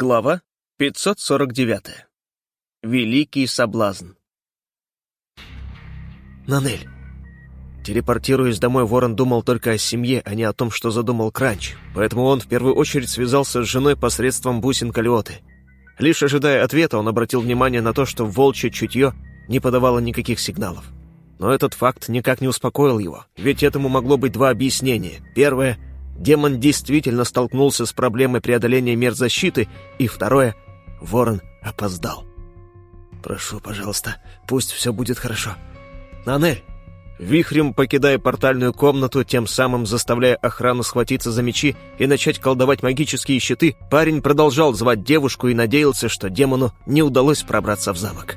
Глава 549. Великий соблазн. Нанель. Телепортируясь домой, Ворон думал только о семье, а не о том, что задумал Кранч, поэтому он в первую очередь связался с женой посредством бусин Калиоты. Лишь ожидая ответа, он обратил внимание на то, что волчье чутье не подавало никаких сигналов. Но этот факт никак не успокоил его, ведь этому могло быть два объяснения. Первое — демон действительно столкнулся с проблемой преодоления мер защиты, и второе — ворон опоздал. «Прошу, пожалуйста, пусть все будет хорошо». «Нанель!» Вихрем покидая портальную комнату, тем самым заставляя охрану схватиться за мечи и начать колдовать магические щиты, парень продолжал звать девушку и надеялся, что демону не удалось пробраться в замок.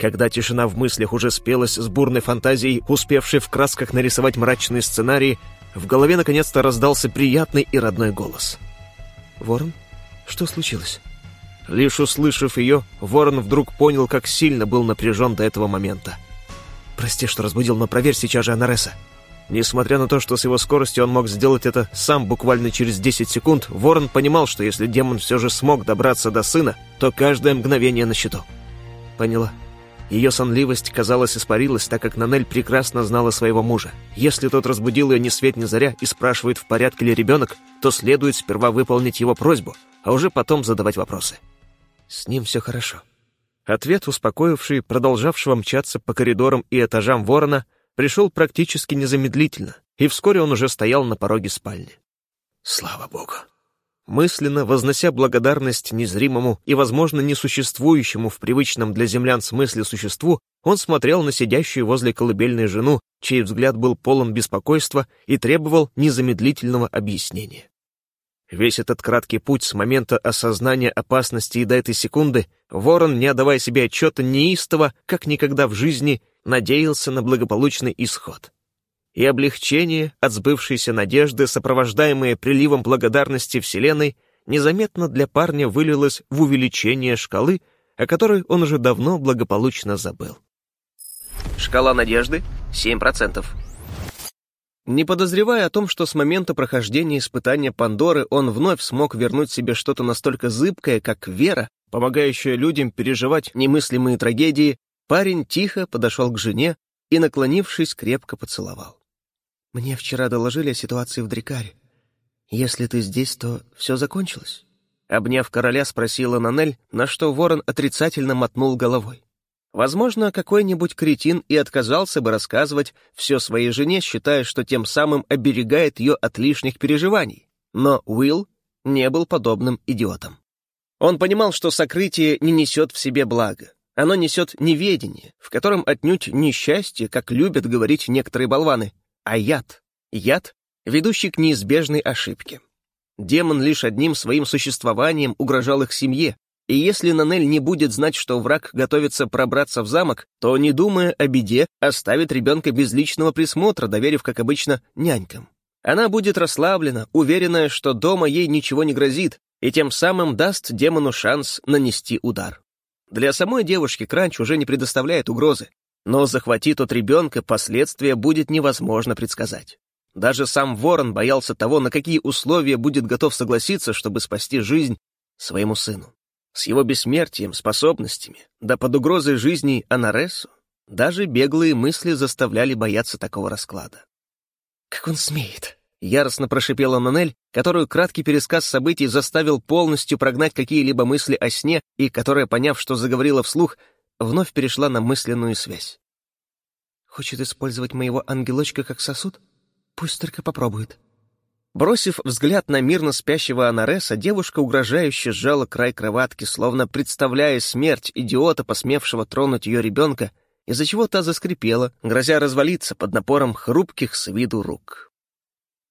Когда тишина в мыслях уже спелась с бурной фантазией, успевшей в красках нарисовать мрачные сценарии, в голове наконец-то раздался приятный и родной голос. «Ворон, что случилось?» Лишь услышав ее, Ворон вдруг понял, как сильно был напряжен до этого момента. «Прости, что разбудил, но проверь сейчас же Анареса». Несмотря на то, что с его скоростью он мог сделать это сам буквально через 10 секунд, Ворон понимал, что если демон все же смог добраться до сына, то каждое мгновение на счету. «Поняла», ее сонливость, казалось, испарилась, так как Нанель прекрасно знала своего мужа. Если тот разбудил ее ни свет ни заря и спрашивает, в порядке ли ребенок, то следует сперва выполнить его просьбу, а уже потом задавать вопросы. С ним все хорошо. Ответ, успокоивший продолжавшего мчаться по коридорам и этажам ворона, пришел практически незамедлительно, и вскоре он уже стоял на пороге спальни. Слава богу. Мысленно вознося благодарность незримому и, возможно, несуществующему в привычном для землян смысле существу, он смотрел на сидящую возле колыбельной жену, чей взгляд был полон беспокойства и требовал незамедлительного объяснения. Весь этот краткий путь с момента осознания опасности и до этой секунды Ворон, не отдавая себе отчета неистово, как никогда в жизни, надеялся на благополучный исход и облегчение от сбывшейся надежды, сопровождаемое приливом благодарности Вселенной, незаметно для парня вылилось в увеличение шкалы, о которой он уже давно благополучно забыл. Шкала надежды — 7%. Не подозревая о том, что с момента прохождения испытания Пандоры он вновь смог вернуть себе что-то настолько зыбкое, как вера, помогающая людям переживать немыслимые трагедии, парень тихо подошел к жене и, наклонившись, крепко поцеловал. Мне вчера доложили о ситуации в Дрикаре. Если ты здесь, то все закончилось?» Обняв короля, спросила Нанель, на что ворон отрицательно мотнул головой. Возможно, какой-нибудь кретин и отказался бы рассказывать все своей жене, считая, что тем самым оберегает ее от лишних переживаний. Но Уилл не был подобным идиотом. Он понимал, что сокрытие не несет в себе блага. Оно несет неведение, в котором отнюдь несчастье, как любят говорить некоторые болваны, а яд. Яд, ведущий к неизбежной ошибке. Демон лишь одним своим существованием угрожал их семье, и если Нанель не будет знать, что враг готовится пробраться в замок, то, не думая о беде, оставит ребенка без личного присмотра, доверив, как обычно, нянькам. Она будет расслаблена, уверенная, что дома ей ничего не грозит, и тем самым даст демону шанс нанести удар. Для самой девушки Кранч уже не предоставляет угрозы. Но захвати тот ребенка, последствия будет невозможно предсказать. Даже сам Ворон боялся того, на какие условия будет готов согласиться, чтобы спасти жизнь своему сыну. С его бессмертием, способностями, да под угрозой жизни Анаресу, даже беглые мысли заставляли бояться такого расклада. «Как он смеет!» — яростно прошипела Нанель, которую краткий пересказ событий заставил полностью прогнать какие-либо мысли о сне и которая, поняв, что заговорила вслух, вновь перешла на мысленную связь. «Хочет использовать моего ангелочка как сосуд? Пусть только попробует». Бросив взгляд на мирно спящего Анареса, девушка угрожающе сжала край кроватки, словно представляя смерть идиота, посмевшего тронуть ее ребенка, из-за чего та заскрипела, грозя развалиться под напором хрупких с виду рук.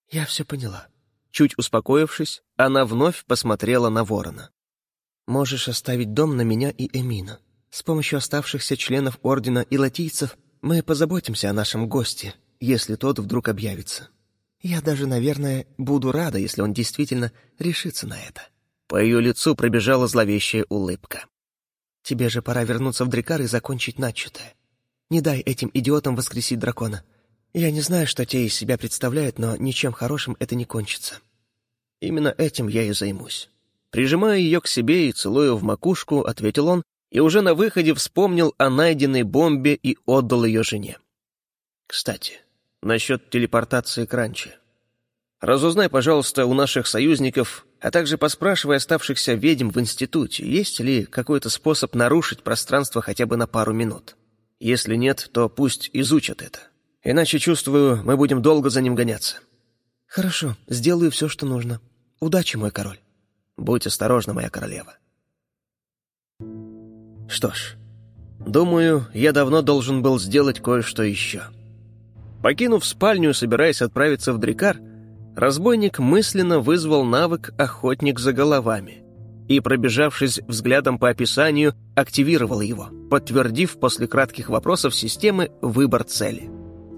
«Я все поняла». Чуть успокоившись, она вновь посмотрела на ворона. «Можешь оставить дом на меня и Эмина. С помощью оставшихся членов Ордена и латийцев мы позаботимся о нашем госте, если тот вдруг объявится. Я даже, наверное, буду рада, если он действительно решится на это». По ее лицу пробежала зловещая улыбка. «Тебе же пора вернуться в Дрикар и закончить начатое. Не дай этим идиотам воскресить дракона. Я не знаю, что те из себя представляют, но ничем хорошим это не кончится. Именно этим я и займусь». Прижимая ее к себе и целуя в макушку, ответил он, и уже на выходе вспомнил о найденной бомбе и отдал ее жене. Кстати, насчет телепортации к ранче. Разузнай, пожалуйста, у наших союзников, а также поспрашивай оставшихся ведьм в институте, есть ли какой-то способ нарушить пространство хотя бы на пару минут. Если нет, то пусть изучат это. Иначе, чувствую, мы будем долго за ним гоняться. Хорошо, сделаю все, что нужно. Удачи, мой король. Будь осторожна, моя королева. Что ж, думаю, я давно должен был сделать кое-что еще. Покинув спальню, собираясь отправиться в Дрикар, разбойник мысленно вызвал навык «Охотник за головами» и, пробежавшись взглядом по описанию, активировал его, подтвердив после кратких вопросов системы выбор цели.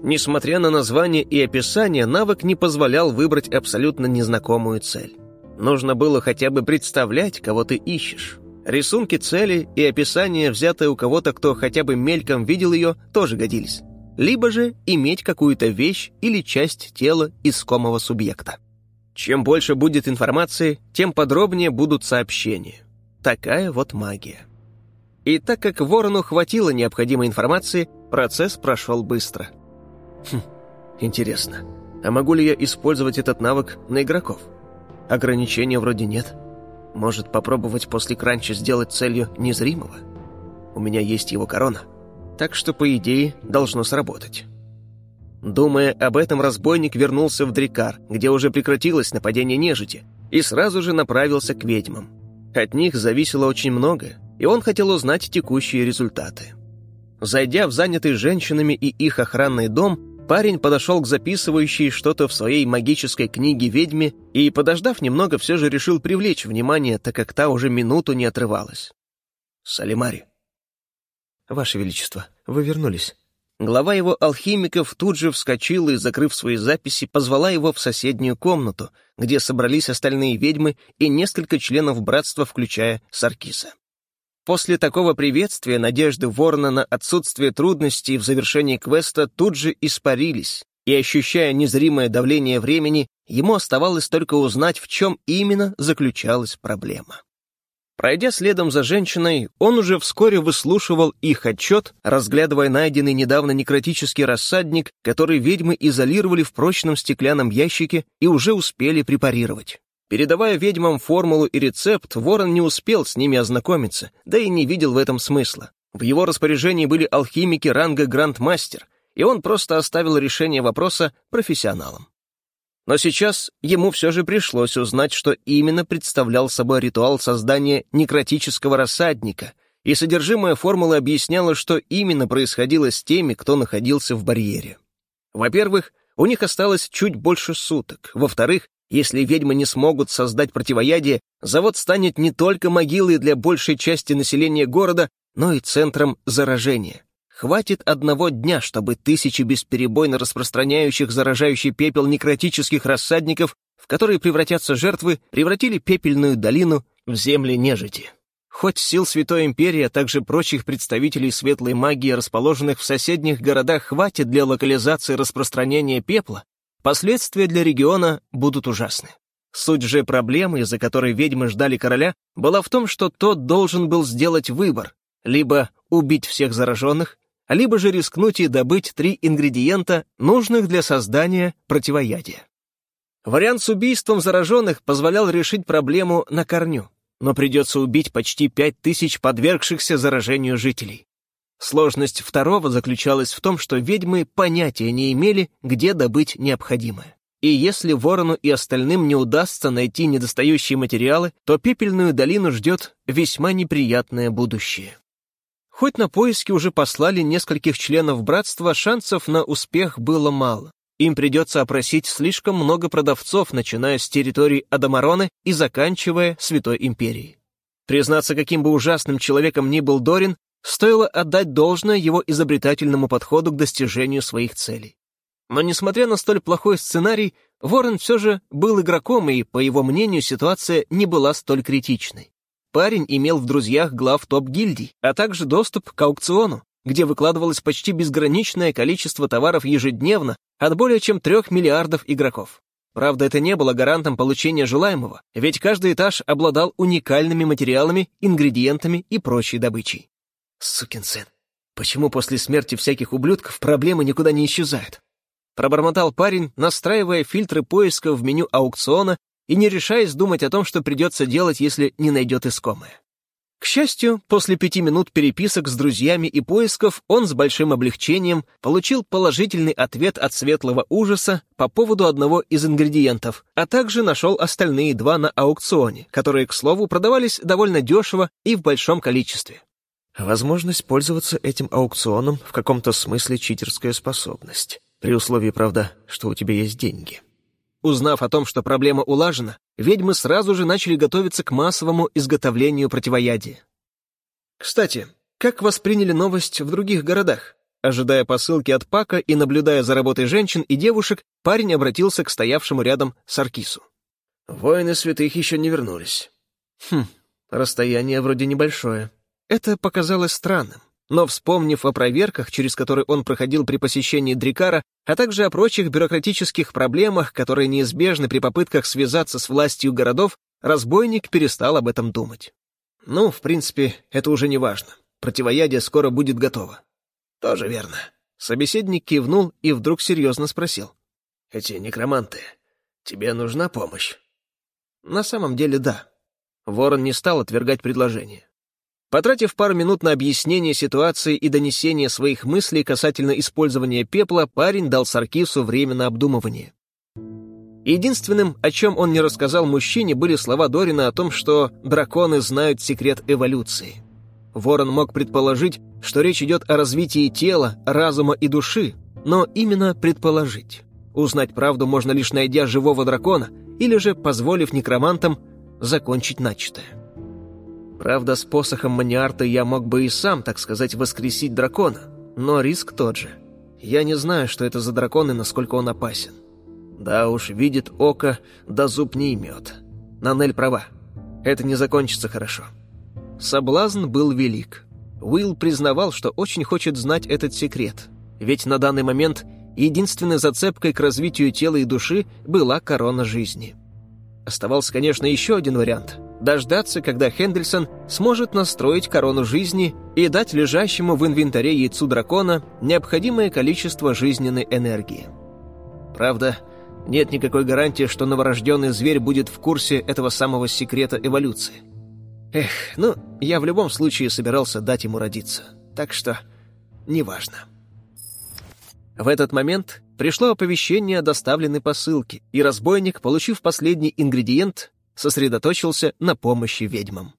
Несмотря на название и описание, навык не позволял выбрать абсолютно незнакомую цель. Нужно было хотя бы представлять, кого ты ищешь. Рисунки цели и описание, взятые у кого-то, кто хотя бы мельком видел ее, тоже годились. Либо же иметь какую-то вещь или часть тела искомого субъекта. Чем больше будет информации, тем подробнее будут сообщения. Такая вот магия. И так как Ворону хватило необходимой информации, процесс прошел быстро – Хм, интересно, а могу ли я использовать этот навык на игроков? Ограничения вроде нет. Может, попробовать после кранча сделать целью незримого? У меня есть его корона, так что, по идее, должно сработать. Думая об этом, разбойник вернулся в Дрикар, где уже прекратилось нападение нежити, и сразу же направился к ведьмам. От них зависело очень многое, и он хотел узнать текущие результаты. Зайдя в занятый женщинами и их охранный дом, Парень подошел к записывающей что-то в своей магической книге ведьме и, подождав немного, все же решил привлечь внимание, так как та уже минуту не отрывалась. «Салимари». «Ваше Величество, вы вернулись». Глава его алхимиков тут же вскочила и, закрыв свои записи, позвала его в соседнюю комнату, где собрались остальные ведьмы и несколько членов братства, включая Саркиса. После такого приветствия надежды Ворона на отсутствие трудностей в завершении квеста тут же испарились, и, ощущая незримое давление времени, ему оставалось только узнать, в чем именно заключалась проблема. Пройдя следом за женщиной, он уже вскоре выслушивал их отчет, разглядывая найденный недавно некротический рассадник, который ведьмы изолировали в прочном стеклянном ящике и уже успели препарировать. Передавая ведьмам формулу и рецепт, Ворон не успел с ними ознакомиться, да и не видел в этом смысла. В его распоряжении были алхимики ранга Грандмастер, и он просто оставил решение вопроса профессионалам. Но сейчас ему все же пришлось узнать, что именно представлял собой ритуал создания некротического рассадника, и содержимое формулы объясняло, что именно происходило с теми, кто находился в барьере. Во-первых, у них осталось чуть больше суток. Во-вторых, если ведьмы не смогут создать противоядие, завод станет не только могилой для большей части населения города, но и центром заражения. Хватит одного дня, чтобы тысячи бесперебойно распространяющих заражающий пепел некротических рассадников, в которые превратятся жертвы, превратили пепельную долину в земли нежити. Хоть сил Святой Империи, а также прочих представителей светлой магии, расположенных в соседних городах, хватит для локализации распространения пепла, Последствия для региона будут ужасны. Суть же проблемы, из-за которой ведьмы ждали короля, была в том, что тот должен был сделать выбор — либо убить всех зараженных, либо же рискнуть и добыть три ингредиента, нужных для создания противоядия. Вариант с убийством зараженных позволял решить проблему на корню, но придется убить почти пять тысяч подвергшихся заражению жителей. Сложность второго заключалась в том, что ведьмы понятия не имели, где добыть необходимое. И если Ворону и остальным не удастся найти недостающие материалы, то пепельную долину ждет весьма неприятное будущее. Хоть на поиски уже послали нескольких членов братства, шансов на успех было мало. Им придется опросить слишком много продавцов, начиная с территории Адамароны и заканчивая Святой Империей. Признаться, каким бы ужасным человеком ни был Дорин, Стоило отдать должное его изобретательному подходу к достижению своих целей. Но несмотря на столь плохой сценарий, Ворон все же был игроком, и, по его мнению, ситуация не была столь критичной. Парень имел в друзьях глав топ-гильдий, а также доступ к аукциону, где выкладывалось почти безграничное количество товаров ежедневно от более чем трех миллиардов игроков. Правда, это не было гарантом получения желаемого, ведь каждый этаж обладал уникальными материалами, ингредиентами и прочей добычей. Сукин сын, почему после смерти всяких ублюдков проблемы никуда не исчезают? Пробормотал парень, настраивая фильтры поиска в меню аукциона и не решаясь думать о том, что придется делать, если не найдет искомое. К счастью, после пяти минут переписок с друзьями и поисков он с большим облегчением получил положительный ответ от светлого ужаса по поводу одного из ингредиентов, а также нашел остальные два на аукционе, которые, к слову, продавались довольно дешево и в большом количестве. Возможность пользоваться этим аукционом в каком-то смысле читерская способность, при условии, правда, что у тебя есть деньги. Узнав о том, что проблема улажена, ведьмы сразу же начали готовиться к массовому изготовлению противоядия. Кстати, как восприняли новость в других городах? Ожидая посылки от Пака и наблюдая за работой женщин и девушек, парень обратился к стоявшему рядом Саркису. «Воины святых еще не вернулись. Хм, расстояние вроде небольшое». Это показалось странным. Но вспомнив о проверках, через которые он проходил при посещении Дрикара, а также о прочих бюрократических проблемах, которые неизбежны при попытках связаться с властью городов, разбойник перестал об этом думать. Ну, в принципе, это уже не важно. Противоядие скоро будет готово. Тоже верно. Собеседник кивнул и вдруг серьезно спросил. Эти некроманты, тебе нужна помощь? На самом деле, да. Ворон не стал отвергать предложение. Потратив пару минут на объяснение ситуации и донесение своих мыслей касательно использования пепла, парень дал Саркису время на обдумывание. Единственным, о чем он не рассказал мужчине, были слова Дорина о том, что драконы знают секрет эволюции. Ворон мог предположить, что речь идет о развитии тела, разума и души, но именно предположить. Узнать правду можно лишь найдя живого дракона или же позволив некромантам закончить начатое. Правда, с посохом Маниарта я мог бы и сам, так сказать, воскресить дракона, но риск тот же. Я не знаю, что это за дракон и насколько он опасен. Да уж, видит око, да зуб не имет. Нанель права. Это не закончится хорошо. Соблазн был велик. Уилл признавал, что очень хочет знать этот секрет. Ведь на данный момент единственной зацепкой к развитию тела и души была корона жизни. Оставался, конечно, еще один вариант — дождаться, когда Хендельсон сможет настроить корону жизни и дать лежащему в инвентаре яйцу дракона необходимое количество жизненной энергии. Правда, нет никакой гарантии, что новорожденный зверь будет в курсе этого самого секрета эволюции. Эх, ну, я в любом случае собирался дать ему родиться, так что неважно. В этот момент пришло оповещение о доставленной посылке, и разбойник, получив последний ингредиент, сосредоточился на помощи ведьмам.